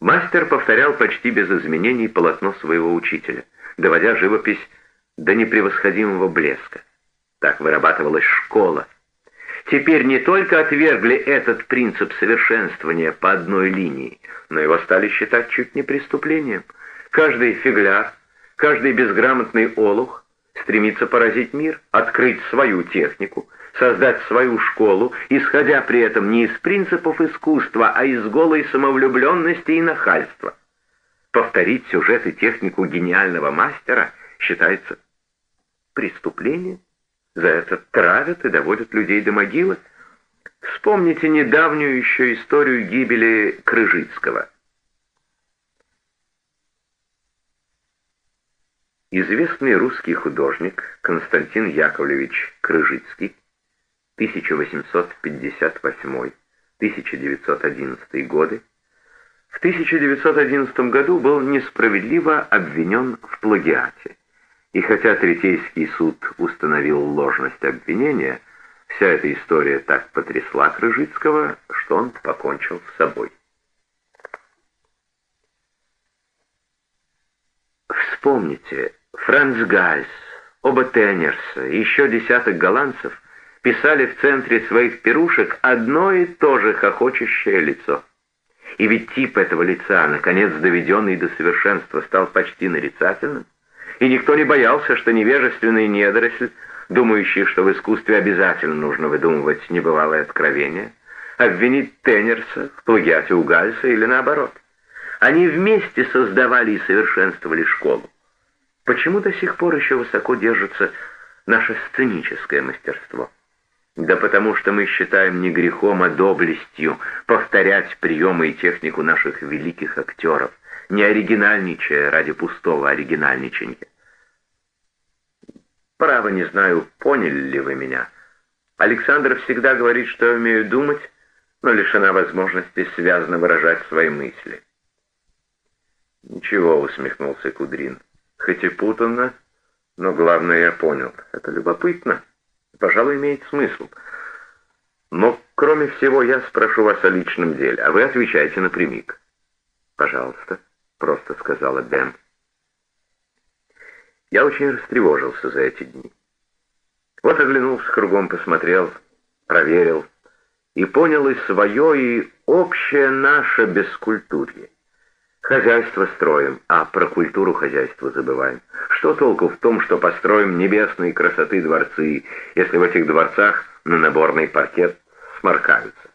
Мастер повторял почти без изменений полотно своего учителя, доводя живопись до непревосходимого блеска. Так вырабатывалась школа. Теперь не только отвергли этот принцип совершенствования по одной линии, но его стали считать чуть не преступлением. Каждый фигляр, каждый безграмотный олух стремится поразить мир, открыть свою технику, создать свою школу, исходя при этом не из принципов искусства, а из голой самовлюбленности и нахальства. Повторить сюжет и технику гениального мастера считается преступлением. За это травят и доводят людей до могилы. Вспомните недавнюю еще историю гибели Крыжицкого. Известный русский художник Константин Яковлевич Крыжицкий 1858-1911 годы, в 1911 году был несправедливо обвинен в плагиате. И хотя Третейский суд установил ложность обвинения, вся эта история так потрясла Крыжицкого, что он покончил с собой. Вспомните, Франц Гальс, оба Теннерса и еще десяток голландцев писали в центре своих пирушек одно и то же хохочущее лицо. И ведь тип этого лица, наконец доведенный до совершенства, стал почти нарицательным, и никто не боялся, что невежественный недоросль, думающий, что в искусстве обязательно нужно выдумывать небывалое откровение, обвинит Теннерса в плагиате у Гальса или наоборот. Они вместе создавали и совершенствовали школу. Почему до сих пор еще высоко держится наше сценическое мастерство? Да потому что мы считаем не грехом, а доблестью повторять приемы и технику наших великих актеров, не оригинальничая ради пустого оригинальничания. Право не знаю, поняли ли вы меня. Александр всегда говорит, что я умею думать, но лишена возможности связно выражать свои мысли. «Ничего», — усмехнулся Кудрин, — «хоть и путанно, но главное я понял. Это любопытно» пожалуй, имеет смысл. Но, кроме всего, я спрошу вас о личном деле, а вы отвечайте напрямик. «Пожалуйста», — просто сказала Бен. Я очень растревожился за эти дни. Вот оглянулся кругом, посмотрел, проверил и понял и свое, и общее наше бескультурье. Хозяйство строим, а про культуру хозяйства забываем. Что толку в том, что построим небесные красоты дворцы, если в этих дворцах на наборный паркет сморкаются?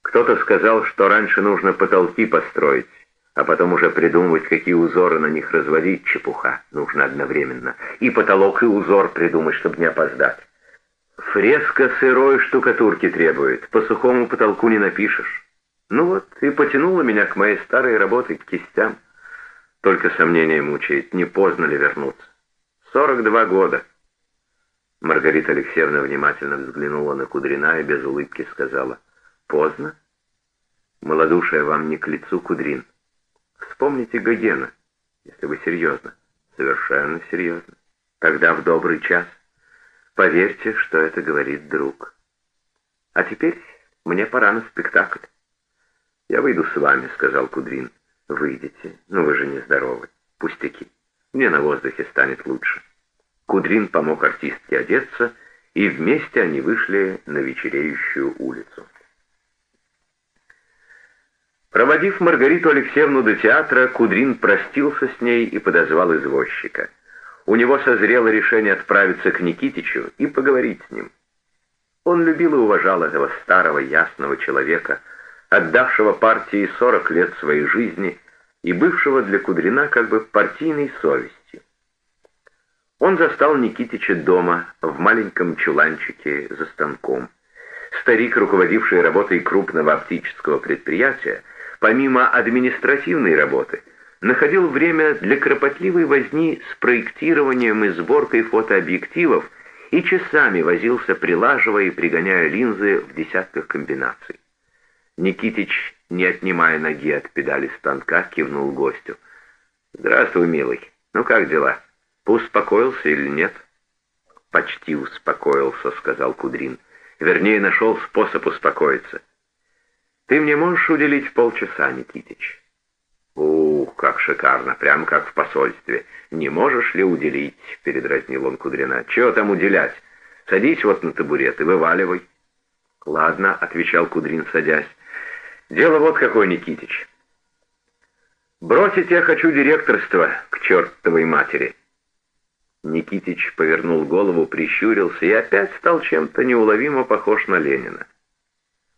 Кто-то сказал, что раньше нужно потолки построить, а потом уже придумывать, какие узоры на них разводить, чепуха, нужно одновременно. И потолок, и узор придумать, чтобы не опоздать. Фреска сырой штукатурки требует, по сухому потолку не напишешь. Ну вот, и потянуло меня к моей старой работе, к кистям. Только сомнение мучает, не поздно ли вернуться. Сорок два года. Маргарита Алексеевна внимательно взглянула на Кудрина и без улыбки сказала, «Поздно? Молодушие вам не к лицу, Кудрин. Вспомните Гогена, если вы серьезно. Совершенно серьезно. Когда в добрый час. Поверьте, что это говорит друг. А теперь мне пора на спектакль. «Я выйду с вами», — сказал Кудрин. «Выйдете. Но вы же не здоровы. Пустяки. Мне на воздухе станет лучше». Кудрин помог артистке одеться, и вместе они вышли на вечереющую улицу. Проводив Маргариту Алексеевну до театра, Кудрин простился с ней и подозвал извозчика. У него созрело решение отправиться к Никитичу и поговорить с ним. Он любил и уважал этого старого ясного человека — отдавшего партии 40 лет своей жизни и бывшего для Кудрина как бы партийной совестью. Он застал Никитича дома, в маленьком чуланчике за станком. Старик, руководивший работой крупного оптического предприятия, помимо административной работы, находил время для кропотливой возни с проектированием и сборкой фотообъективов и часами возился, прилаживая и пригоняя линзы в десятках комбинаций. Никитич, не отнимая ноги от педали станка, кивнул гостю. «Здравствуй, милый. Ну как дела? Успокоился или нет?» «Почти успокоился», — сказал Кудрин. «Вернее, нашел способ успокоиться». Ты мне можешь уделить полчаса, Никитич? Ух, как шикарно, прям как в посольстве. Не можешь ли уделить, передразнил он Кудрина. Чего там уделять? Садись вот на табурет и вываливай. Ладно, отвечал Кудрин, садясь. Дело вот какое, Никитич. Бросить я хочу директорство к чертовой матери. Никитич повернул голову, прищурился и опять стал чем-то неуловимо похож на Ленина.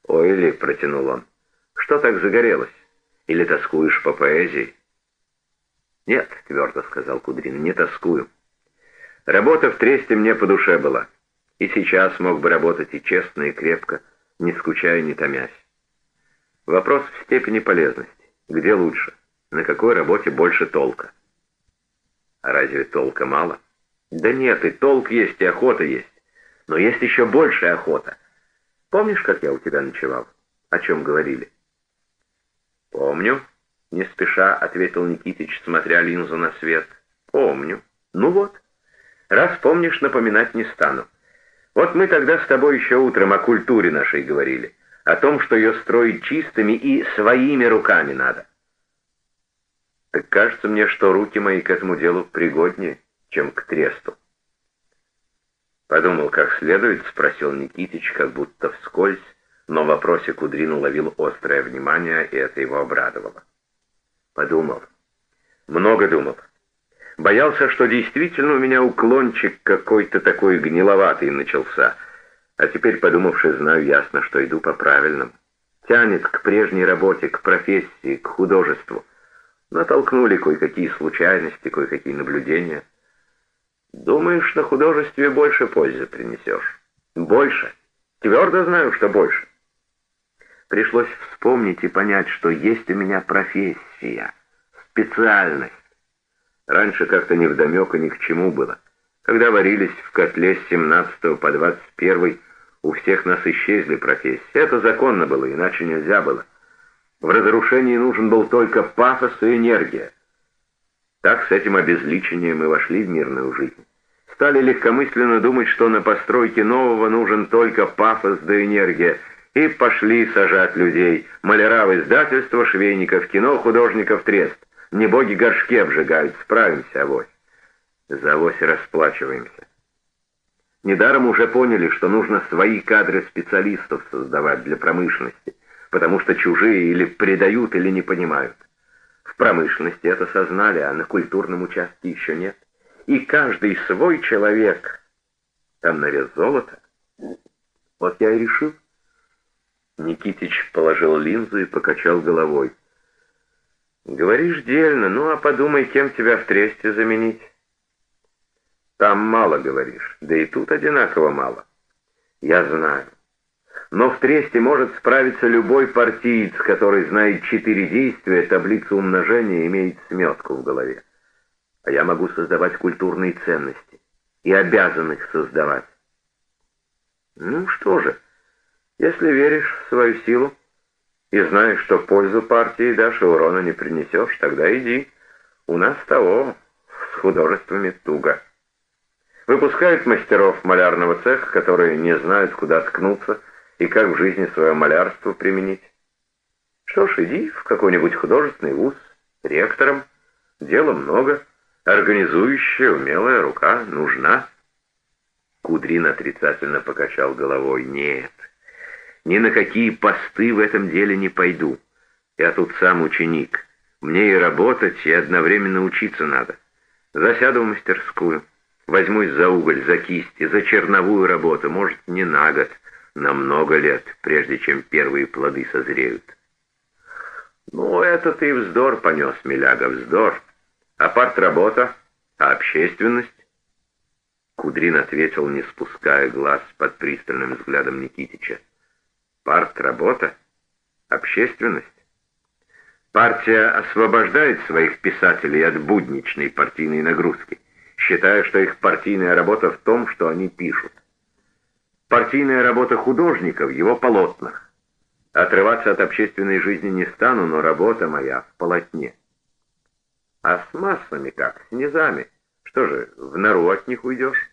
«Ой ли», — протянул он, — «что так загорелось? Или тоскуешь по поэзии?» «Нет», — твердо сказал Кудрин, — «не тоскую. Работа в тресте мне по душе была, и сейчас мог бы работать и честно, и крепко, не скучая, не томясь. Вопрос в степени полезности. Где лучше? На какой работе больше толка? А разве толка мало?» Да нет, и толк есть, и охота есть. Но есть еще большая охота. Помнишь, как я у тебя ночевал? О чем говорили? Помню, не спеша ответил Никитич, смотря линзу на свет. Помню. Ну вот. Раз помнишь, напоминать не стану. Вот мы тогда с тобой еще утром о культуре нашей говорили. О том, что ее строить чистыми и своими руками надо. Так кажется мне, что руки мои к этому делу пригоднее чем к тресту. Подумал, как следует, спросил Никитич, как будто вскользь, но в вопросе Кудрин уловил острое внимание, и это его обрадовало. Подумал. Много думал. Боялся, что действительно у меня уклончик какой-то такой гниловатый начался, а теперь, подумавши, знаю ясно, что иду по правильному. Тянет к прежней работе, к профессии, к художеству. Натолкнули кое-какие случайности, кое-какие наблюдения — Думаешь, на художестве больше пользы принесешь? Больше. Твердо знаю, что больше. Пришлось вспомнить и понять, что есть у меня профессия, специальность. Раньше как-то не вдомек и ни к чему было. Когда варились в котле с 17 по 21 у всех нас исчезли профессии. Это законно было, иначе нельзя было. В разрушении нужен был только пафос и энергия. Так с этим обезличением мы вошли в мирную жизнь. Стали легкомысленно думать, что на постройке нового нужен только пафос да энергия, и пошли сажать людей. Маляра в издательство, швейников кино, художников трест. Не боги горшки обжигают, справимся, авось. За авось расплачиваемся. Недаром уже поняли, что нужно свои кадры специалистов создавать для промышленности, потому что чужие или предают, или не понимают. В промышленности это сознали, а на культурном участке еще нет. И каждый свой человек. Там на вес золота. Вот я и решил. Никитич положил линзу и покачал головой. Говоришь дельно, ну а подумай, кем тебя в тресте заменить. Там мало говоришь, да и тут одинаково мало. Я знаю но в тресте может справиться любой партиец, который знает четыре действия, таблицу умножения имеет сметку в голове. А я могу создавать культурные ценности и обязан их создавать. Ну что же, если веришь в свою силу и знаешь, что пользу партии дашь и урона не принесешь, тогда иди. У нас того с художествами туго. Выпускают мастеров малярного цеха, которые не знают, куда ткнуться, и как в жизни свое малярство применить. Что ж, иди в какой-нибудь художественный вуз ректором. Дела много, организующая умелая рука нужна. Кудрин отрицательно покачал головой. Нет, ни на какие посты в этом деле не пойду. Я тут сам ученик. Мне и работать, и одновременно учиться надо. Засяду в мастерскую, возьмусь за уголь, за кисть и за черновую работу, может, не на год, на много лет, прежде чем первые плоды созреют. Ну, это ты вздор понес, Миляга, вздор. А партработа? А общественность? Кудрин ответил, не спуская глаз под пристальным взглядом Никитича. Партработа? Общественность? Партия освобождает своих писателей от будничной партийной нагрузки, считая, что их партийная работа в том, что они пишут. Партийная работа художника в его полотнах. Отрываться от общественной жизни не стану, но работа моя в полотне. А с массами как? С низами? Что же, в нору от них уйдешь?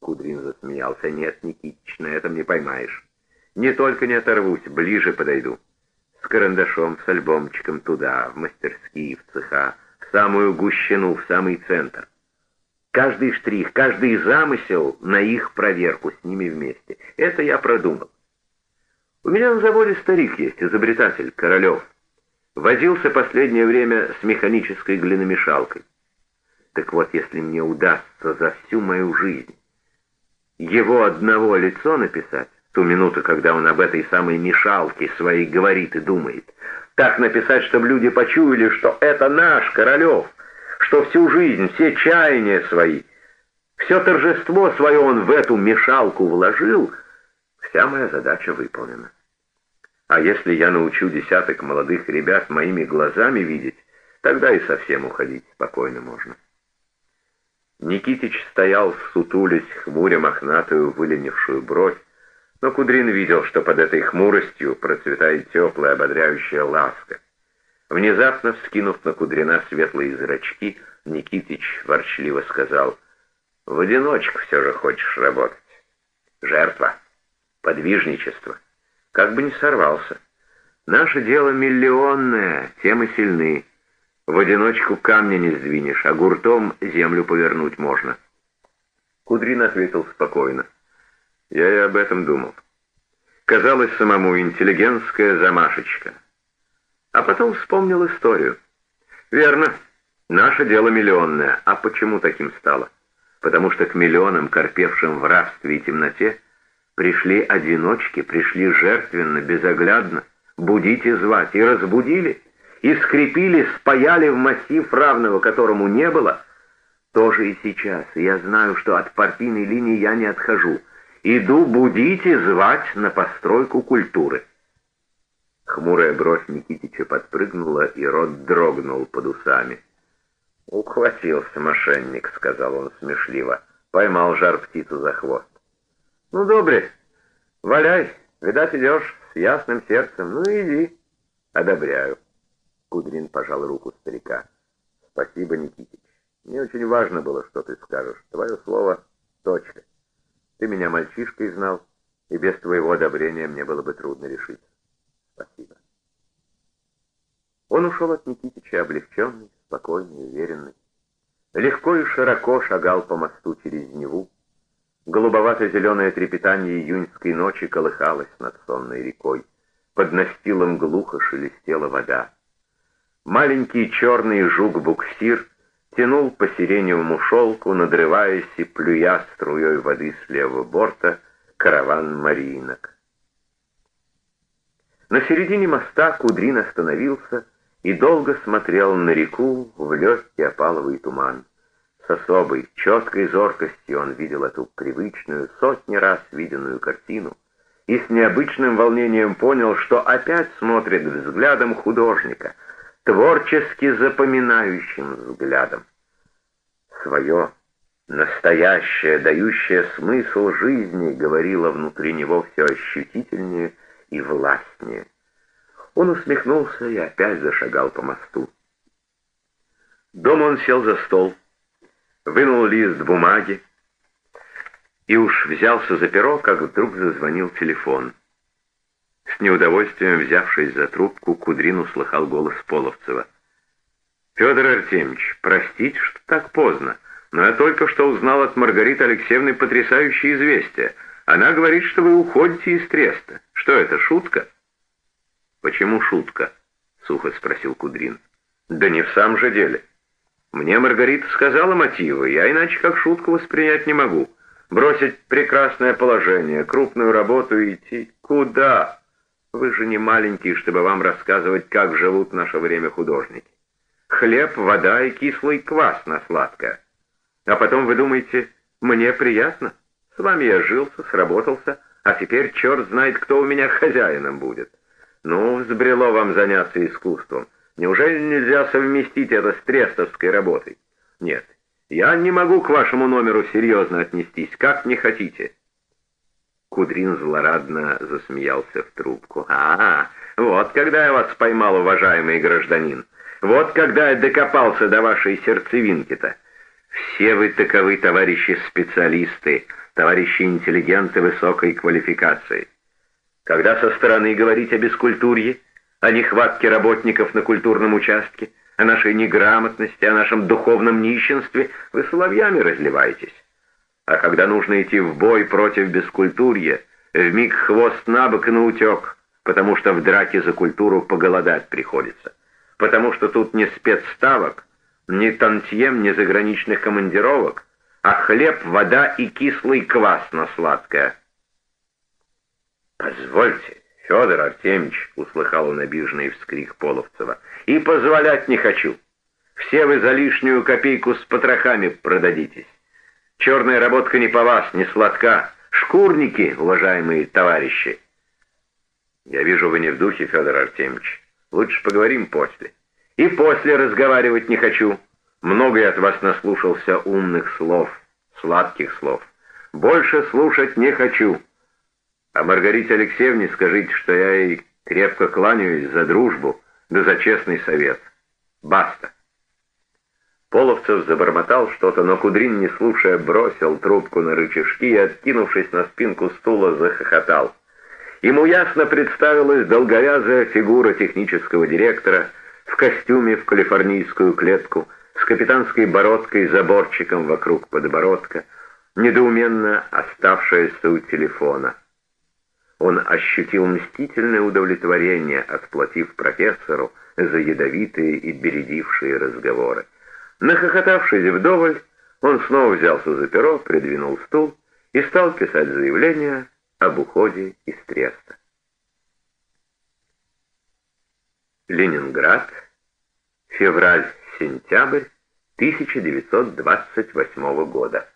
Кудрин засмеялся. Нет, Никитич, на этом не поймаешь. Не только не оторвусь, ближе подойду. С карандашом, с альбомчиком туда, в мастерские, в цеха, в самую гущину, в самый центр. Каждый штрих, каждый замысел на их проверку с ними вместе. Это я продумал. У меня на заводе старик есть, изобретатель, Королев. Возился последнее время с механической глиномешалкой. Так вот, если мне удастся за всю мою жизнь его одного лицо написать, ту минуту, когда он об этой самой мешалке своей говорит и думает, так написать, чтобы люди почуяли, что это наш Королев, что всю жизнь, все чаяния свои, все торжество свое он в эту мешалку вложил, вся моя задача выполнена. А если я научу десяток молодых ребят моими глазами видеть, тогда и совсем уходить спокойно можно. Никитич стоял, сутулясь, хмуря мохнатую выленившую бровь, но Кудрин видел, что под этой хмуростью процветает теплая, ободряющая ласка. Внезапно вскинув на Кудрина светлые зрачки, Никитич ворчливо сказал, «В одиночку все же хочешь работать. Жертва, подвижничество» как бы не сорвался. Наше дело миллионное, тем и сильны. В одиночку камня не сдвинешь, а гуртом землю повернуть можно. Кудрин ответил спокойно. Я и об этом думал. Казалось самому интеллигентская замашечка. А потом вспомнил историю. Верно, наше дело миллионное. А почему таким стало? Потому что к миллионам, корпевшим в рабстве и темноте, Пришли одиночки, пришли жертвенно, безоглядно, будить и звать, и разбудили, и скрепили, спаяли в массив, равного которому не было. Тоже и сейчас. Я знаю, что от партийной линии я не отхожу. Иду будить и звать на постройку культуры. Хмурая бровь Никитича подпрыгнула, и рот дрогнул под усами. «Ухватился мошенник», — сказал он смешливо. Поймал жар птицу за хвост. «Ну, добре, валяй, видать, идешь с ясным сердцем. Ну, иди, одобряю». Кудрин пожал руку старика. «Спасибо, Никитич. Мне очень важно было, что ты скажешь. Твое слово — точка. Ты меня мальчишкой знал, и без твоего одобрения мне было бы трудно решить. Спасибо». Он ушел от Никитича облегченный, спокойный, уверенный. Легко и широко шагал по мосту через Неву, Голубовато-зеленое трепетание июньской ночи колыхалось над сонной рекой. Под настилом глухо шелестела вода. Маленький черный жук-буксир тянул по сиреневому шелку, надрываясь и плюя струей воды с левого борта караван маринок. На середине моста Кудрин остановился и долго смотрел на реку в легкий опаловый туман. С особой, четкой зоркостью он видел эту привычную, сотни раз виденную картину и с необычным волнением понял, что опять смотрит взглядом художника, творчески запоминающим взглядом. Свое, настоящее, дающее смысл жизни, говорило внутри него все ощутительнее и властнее. Он усмехнулся и опять зашагал по мосту. Дома он сел за стол, вынул лист бумаги и уж взялся за перо, как вдруг зазвонил телефон. С неудовольствием взявшись за трубку, Кудрин услыхал голос Половцева. «Федор Артемьевич, простите, что так поздно, но я только что узнал от Маргариты Алексеевны потрясающее известие. Она говорит, что вы уходите из Треста. Что это, шутка?» «Почему шутка?» — сухо спросил Кудрин. «Да не в самом же деле. Мне Маргарита сказала мотивы, я иначе как шутку воспринять не могу. Бросить прекрасное положение, крупную работу и идти. Куда? Вы же не маленькие, чтобы вам рассказывать, как живут в наше время художники. Хлеб, вода и кислый квас на сладкое. А потом вы думаете, мне приятно? С вами я жился, сработался, а теперь черт знает, кто у меня хозяином будет. Ну, взбрело вам заняться искусством. Неужели нельзя совместить это с трестовской работой? Нет, я не могу к вашему номеру серьезно отнестись, как не хотите. Кудрин злорадно засмеялся в трубку. «А, вот когда я вас поймал, уважаемый гражданин. Вот когда я докопался до вашей сердцевинки-то. Все вы таковы, товарищи специалисты, товарищи интеллигенты высокой квалификации. Когда со стороны говорить о бескультурье, о нехватке работников на культурном участке, о нашей неграмотности, о нашем духовном нищенстве, вы соловьями разливаетесь. А когда нужно идти в бой против бескультурья, вмиг хвост на бок и наутек, потому что в драке за культуру поголодать приходится. Потому что тут не спецставок, ни тантьем, ни заграничных командировок, а хлеб, вода и кислый квас на сладкое. «Позвольте, Федор Артемьевич», — услыхал он обиженный вскрик Половцева, — «и позволять не хочу. Все вы за лишнюю копейку с потрохами продадитесь. Черная работка не по вас, не сладка. Шкурники, уважаемые товарищи». «Я вижу, вы не в духе, Федор Артемьевич. Лучше поговорим после». «И после разговаривать не хочу. Много я от вас наслушался умных слов, сладких слов. Больше слушать не хочу». А Маргарите Алексеевне скажите, что я ей крепко кланяюсь за дружбу, да за честный совет. Баста. Половцев забормотал что-то, но Кудрин, не слушая, бросил трубку на рычажки и, откинувшись на спинку стула, захохотал. Ему ясно представилась долговязая фигура технического директора в костюме в калифорнийскую клетку, с капитанской бородкой-заборчиком вокруг подбородка, недоуменно оставшаяся у телефона он ощутил мстительное удовлетворение, отплатив профессору за ядовитые и бередившие разговоры. Нахохотавшись вдоволь, он снова взялся за перо, придвинул стул и стал писать заявление об уходе из Треста. Ленинград, февраль-сентябрь 1928 года.